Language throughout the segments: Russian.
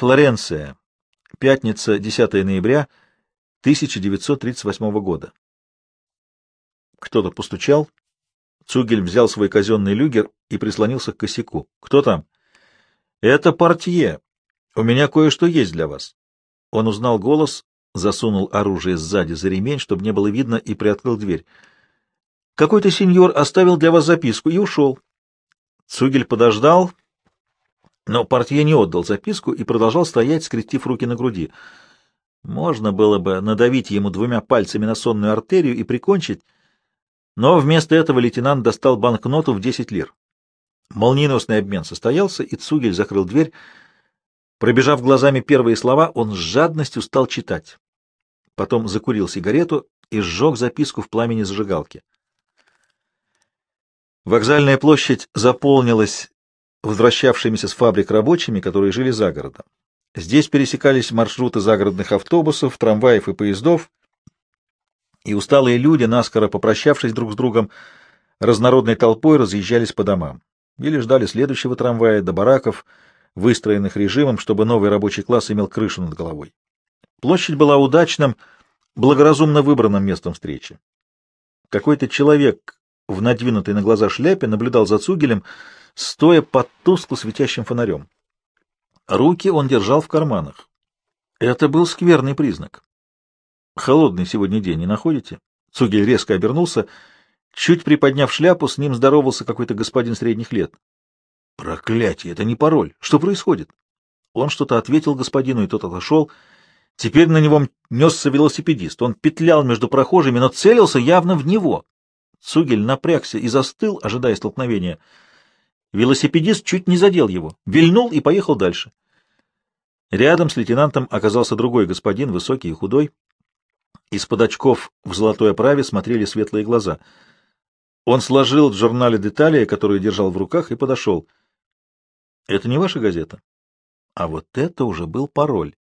Флоренция. Пятница, 10 ноября 1938 года. Кто-то постучал. Цугель взял свой казенный люгер и прислонился к косяку. «Кто там?» «Это портье. У меня кое-что есть для вас». Он узнал голос, засунул оружие сзади за ремень, чтобы не было видно, и приоткрыл дверь. «Какой-то сеньор оставил для вас записку и ушел». Цугель подождал, но портье не отдал записку и продолжал стоять, скрестив руки на груди. Можно было бы надавить ему двумя пальцами на сонную артерию и прикончить, но вместо этого лейтенант достал банкноту в 10 лир. Молниеносный обмен состоялся, и Цугель закрыл дверь. Пробежав глазами первые слова, он с жадностью стал читать. Потом закурил сигарету и сжег записку в пламени зажигалки. Вокзальная площадь заполнилась возвращавшимися с фабрик рабочими, которые жили за городом. Здесь пересекались маршруты загородных автобусов, трамваев и поездов, и усталые люди, наскоро попрощавшись друг с другом, разнородной толпой разъезжались по домам или ждали следующего трамвая до бараков, выстроенных режимом, чтобы новый рабочий класс имел крышу над головой. Площадь была удачным, благоразумно выбранным местом встречи. Какой-то человек в надвинутой на глаза шляпе наблюдал за Цугелем, стоя под тускло светящим фонарем. Руки он держал в карманах. Это был скверный признак. Холодный сегодня день, не находите? Цугель резко обернулся. Чуть приподняв шляпу, с ним здоровался какой-то господин средних лет. Проклятие, это не пароль. Что происходит? Он что-то ответил господину, и тот отошел. Теперь на него несся велосипедист. Он петлял между прохожими, но целился явно в него. Цугель напрягся и застыл, ожидая столкновения. Велосипедист чуть не задел его, вильнул и поехал дальше. Рядом с лейтенантом оказался другой господин, высокий и худой. Из-под очков в золотой оправе смотрели светлые глаза. Он сложил в журнале детали, которые держал в руках, и подошел. — Это не ваша газета? А вот это уже был пароль.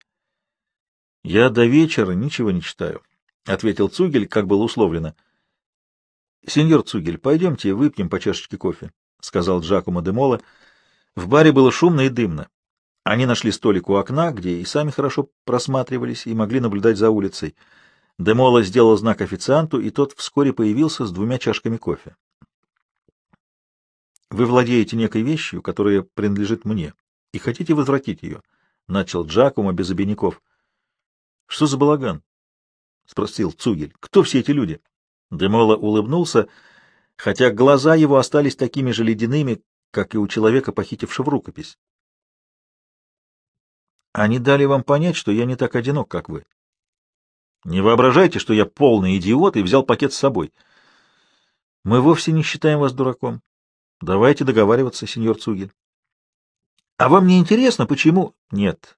— Я до вечера ничего не читаю, — ответил Цугель, как было условлено. — Сеньор Цугель, пойдемте выпьем по чашечке кофе, — сказал Джакомо де Мола. В баре было шумно и дымно. Они нашли столик у окна, где и сами хорошо просматривались, и могли наблюдать за улицей. Демола сделал знак официанту, и тот вскоре появился с двумя чашками кофе. «Вы владеете некой вещью, которая принадлежит мне, и хотите возвратить ее», — начал Джакомо без обиняков. «Что за балаган?» — спросил Цугель. «Кто все эти люди?» Демола улыбнулся, хотя глаза его остались такими же ледяными, как и у человека, похитившего рукопись. Они дали вам понять, что я не так одинок, как вы. Не воображайте, что я полный идиот и взял пакет с собой. Мы вовсе не считаем вас дураком. Давайте договариваться, сеньор Цугель. А вам не интересно, почему? Нет.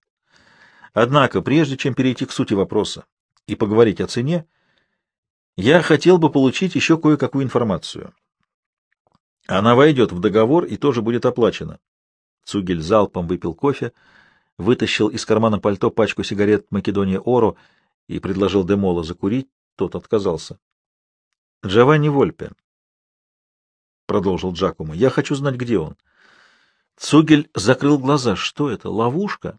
Однако, прежде чем перейти к сути вопроса и поговорить о цене, я хотел бы получить еще кое-какую информацию. Она войдет в договор и тоже будет оплачена. Цугель залпом выпил кофе, вытащил из кармана пальто пачку сигарет Македония Оро и предложил Демола закурить, тот отказался. — Джованни Вольпе, — продолжил Джакумо, — я хочу знать, где он. Цугель закрыл глаза. Что это, ловушка?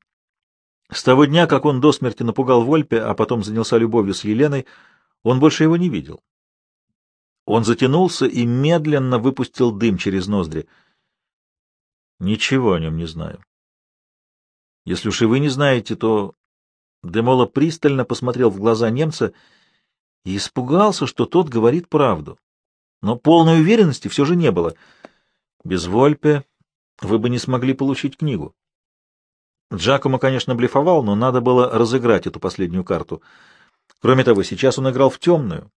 С того дня, как он до смерти напугал Вольпе, а потом занялся любовью с Еленой, он больше его не видел. Он затянулся и медленно выпустил дым через ноздри. Ничего о нем не знаю. Если уж и вы не знаете, то Демола пристально посмотрел в глаза немца и испугался, что тот говорит правду. Но полной уверенности все же не было. Без Вольпе вы бы не смогли получить книгу. Джакомо, конечно, блефовал, но надо было разыграть эту последнюю карту. Кроме того, сейчас он играл в темную,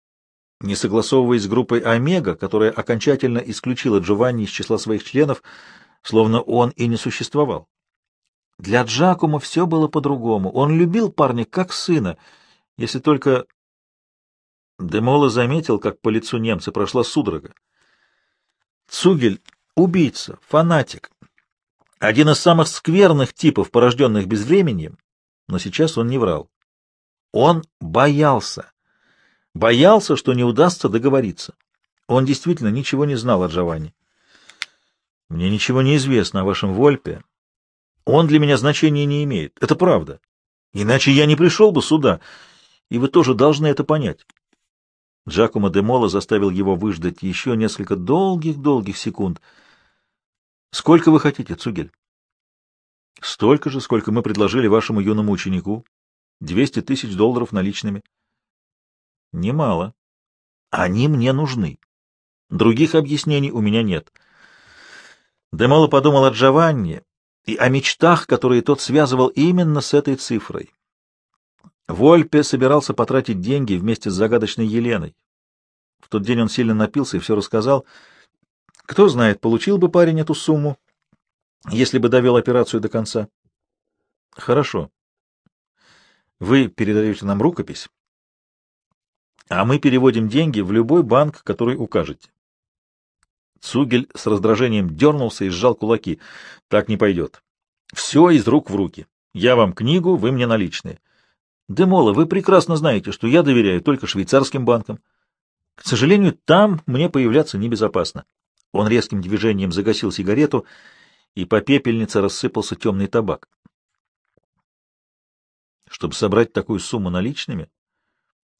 не согласовываясь с группой Омега, которая окончательно исключила Джованни из числа своих членов, словно он и не существовал. Для Джакума все было по-другому. Он любил парня как сына, если только... Демола заметил, как по лицу немца прошла судорога. Цугель — убийца, фанатик, один из самых скверных типов, порожденных безвременем, но сейчас он не врал. Он боялся. Боялся, что не удастся договориться. Он действительно ничего не знал о Джованни. «Мне ничего не известно о вашем Вольпе», Он для меня значения не имеет. Это правда. Иначе я не пришел бы сюда, и вы тоже должны это понять. Джакомо де Мола заставил его выждать еще несколько долгих-долгих секунд. — Сколько вы хотите, Цугель? — Столько же, сколько мы предложили вашему юному ученику. Двести тысяч долларов наличными. — Немало. Они мне нужны. Других объяснений у меня нет. Демоло подумал о Джованни и о мечтах, которые тот связывал именно с этой цифрой. Вольпе собирался потратить деньги вместе с загадочной Еленой. В тот день он сильно напился и все рассказал. Кто знает, получил бы парень эту сумму, если бы довел операцию до конца. Хорошо. Вы передаете нам рукопись, а мы переводим деньги в любой банк, который укажете. Цугель с раздражением дернулся и сжал кулаки. Так не пойдет. Все из рук в руки. Я вам книгу, вы мне наличные. Демола, вы прекрасно знаете, что я доверяю только швейцарским банкам. К сожалению, там мне появляться небезопасно. Он резким движением загасил сигарету, и по пепельнице рассыпался темный табак. Чтобы собрать такую сумму наличными,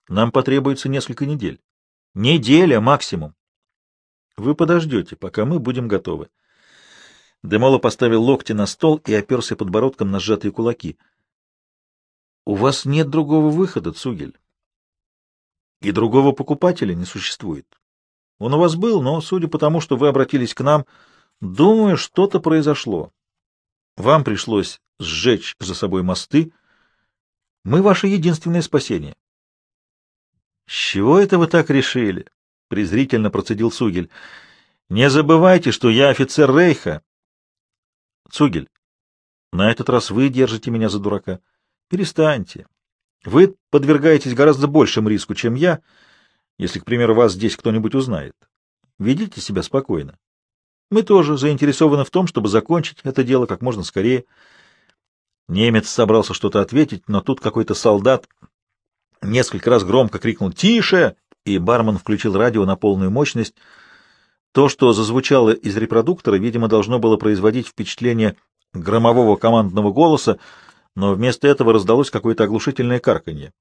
нам потребуется несколько недель. Неделя максимум. Вы подождете, пока мы будем готовы. Демоло поставил локти на стол и оперся подбородком на сжатые кулаки. — У вас нет другого выхода, Цугель. И другого покупателя не существует. Он у вас был, но, судя по тому, что вы обратились к нам, думаю, что-то произошло. Вам пришлось сжечь за собой мосты. Мы ваше единственное спасение. — С чего это вы так решили? — презрительно процедил Цугель. — Не забывайте, что я офицер Рейха. — Цугель, на этот раз вы держите меня за дурака. Перестаньте. Вы подвергаетесь гораздо большему риску, чем я, если, к примеру, вас здесь кто-нибудь узнает. Ведите себя спокойно. Мы тоже заинтересованы в том, чтобы закончить это дело как можно скорее. Немец собрался что-то ответить, но тут какой-то солдат несколько раз громко крикнул «Тише!» и бармен включил радио на полную мощность. То, что зазвучало из репродуктора, видимо, должно было производить впечатление громового командного голоса, но вместо этого раздалось какое-то оглушительное карканье.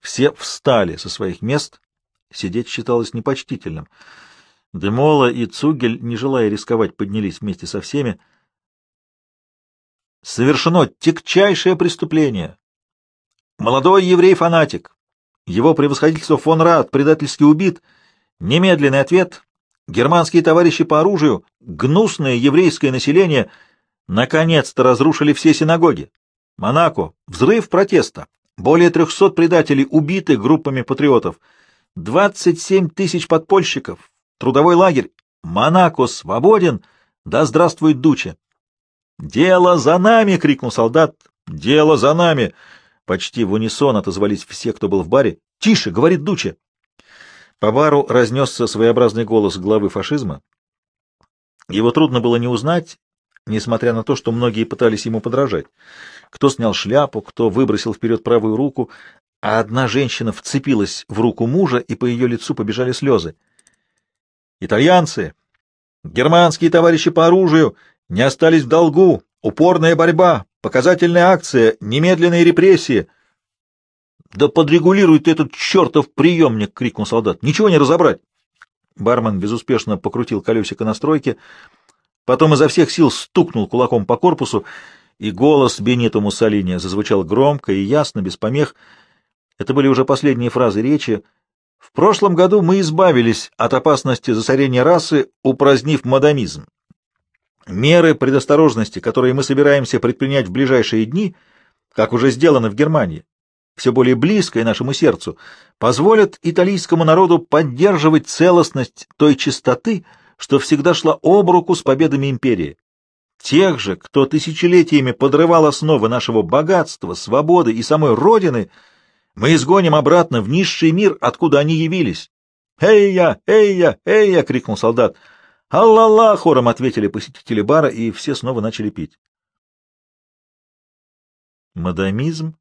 Все встали со своих мест, сидеть считалось непочтительным. Демола и Цугель, не желая рисковать, поднялись вместе со всеми. Совершено тягчайшее преступление. Молодой еврей-фанатик, его превосходительство фон Рад предательски убит. Немедленный ответ. Германские товарищи по оружию, гнусное еврейское население, наконец-то разрушили все синагоги. Монако. Взрыв протеста. Более трехсот предателей убиты группами патриотов. Двадцать семь тысяч подпольщиков. Трудовой лагерь. Монако свободен. Да здравствует Дуче. «Дело за нами!» — крикнул солдат. «Дело за нами!» Почти в унисон отозвались все, кто был в баре. «Тише!» — говорит Дуче. По бару разнесся своеобразный голос главы фашизма. Его трудно было не узнать, несмотря на то, что многие пытались ему подражать. Кто снял шляпу, кто выбросил вперед правую руку, а одна женщина вцепилась в руку мужа, и по ее лицу побежали слезы. «Итальянцы! Германские товарищи по оружию не остались в долгу! Упорная борьба! Показательная акция, немедленные репрессии. — Да подрегулируй ты этот чертов приемник! — крикнул солдат. — Ничего не разобрать! Бармен безуспешно покрутил колесико настройки, потом изо всех сил стукнул кулаком по корпусу, и голос Бенито Муссолини зазвучал громко и ясно, без помех. Это были уже последние фразы речи. В прошлом году мы избавились от опасности засорения расы, упразднив модамизм. Меры предосторожности, которые мы собираемся предпринять в ближайшие дни, как уже сделано в Германии, все более близкое нашему сердцу, позволят итальянскому народу поддерживать целостность той чистоты, что всегда шла об руку с победами империи. Тех же, кто тысячелетиями подрывал основы нашего богатства, свободы и самой Родины, мы изгоним обратно в низший мир, откуда они явились. «Эй-я! Эй-я! Эй-я!» — крикнул солдат. «Алла-ла!» — хором ответили посетители бара, и все снова начали пить. «Мадамизм?»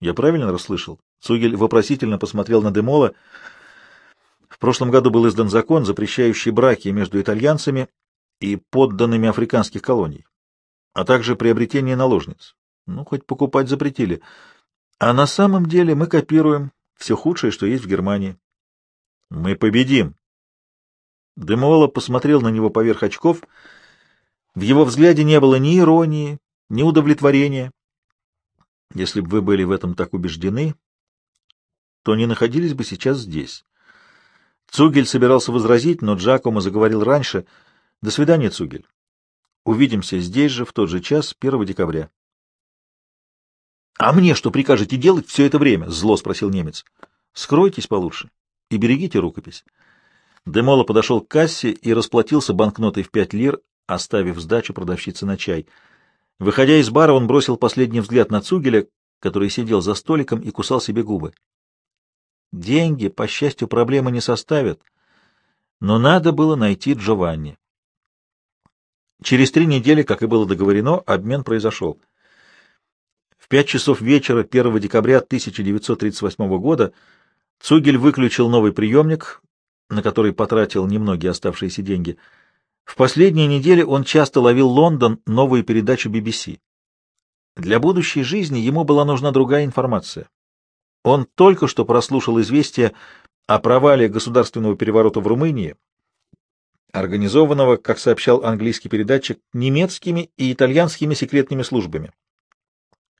Я правильно расслышал? Цугель вопросительно посмотрел на Демола. В прошлом году был издан закон, запрещающий браки между итальянцами и подданными африканских колоний. а также приобретение наложниц. Ну, хоть покупать запретили. А на самом деле мы копируем все худшее, что есть в Германии. Мы победим. Демола посмотрел на него поверх очков. В его взгляде не было ни иронии, ни удовлетворения. Если бы вы были в этом так убеждены, то не находились бы сейчас здесь. Цугель собирался возразить, но Джакомо заговорил раньше. До свидания, Цугель. Увидимся здесь же в тот же час, 1 декабря. — А мне что прикажете делать все это время? — зло спросил немец. — Скройтесь получше и берегите рукопись. Демола подошел к кассе и расплатился банкнотой в пять лир, оставив сдачу продавщице на чай. Выходя из бара, он бросил последний взгляд на Цугеля, который сидел за столиком и кусал себе губы. Деньги, по счастью, проблемы не составят, но надо было найти Джованни. Через три недели, как и было договорено, обмен произошел. В пять часов вечера 1 декабря 1938 года Цугель выключил новый приемник, на который потратил немногие оставшиеся деньги. В последние недели он часто ловил Лондон, новую передачу BBC. Для будущей жизни ему была нужна другая информация. Он только что прослушал известие о провале государственного переворота в Румынии, организованного, как сообщал английский передатчик, немецкими и итальянскими секретными службами.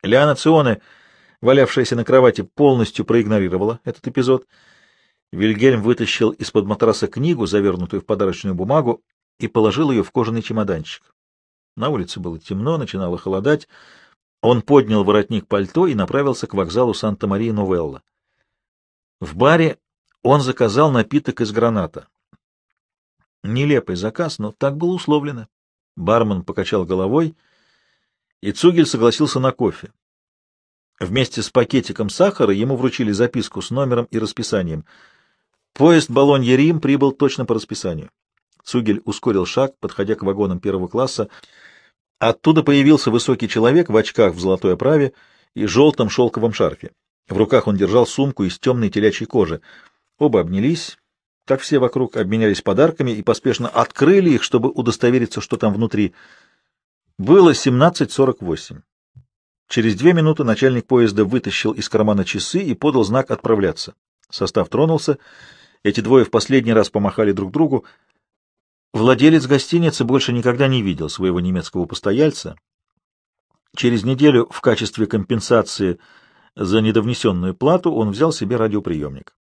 Лиана Ционе, валявшаяся на кровати, полностью проигнорировала этот эпизод. Вильгельм вытащил из-под матраса книгу, завернутую в подарочную бумагу, и положил ее в кожаный чемоданчик. На улице было темно, начинало холодать. Он поднял воротник пальто и направился к вокзалу Санта-Мария-Новелла. В баре он заказал напиток из граната. Нелепый заказ, но так было условлено. Бармен покачал головой, и Цугель согласился на кофе. Вместе с пакетиком сахара ему вручили записку с номером и расписанием. Поезд Болонья-Рим прибыл точно по расписанию. Цугель ускорил шаг, подходя к вагонам первого класса. Оттуда появился высокий человек в очках в золотой оправе и желтом шелковом шарфе. В руках он держал сумку из темной телячьей кожи. Оба обнялись, как все вокруг, обменялись подарками и поспешно открыли их, чтобы удостовериться, что там внутри. Было 17.48. Через две минуты начальник поезда вытащил из кармана часы и подал знак «Отправляться». Состав тронулся. Эти двое в последний раз помахали друг другу. Владелец гостиницы больше никогда не видел своего немецкого постояльца. Через неделю в качестве компенсации за недовнесенную плату он взял себе радиоприемник.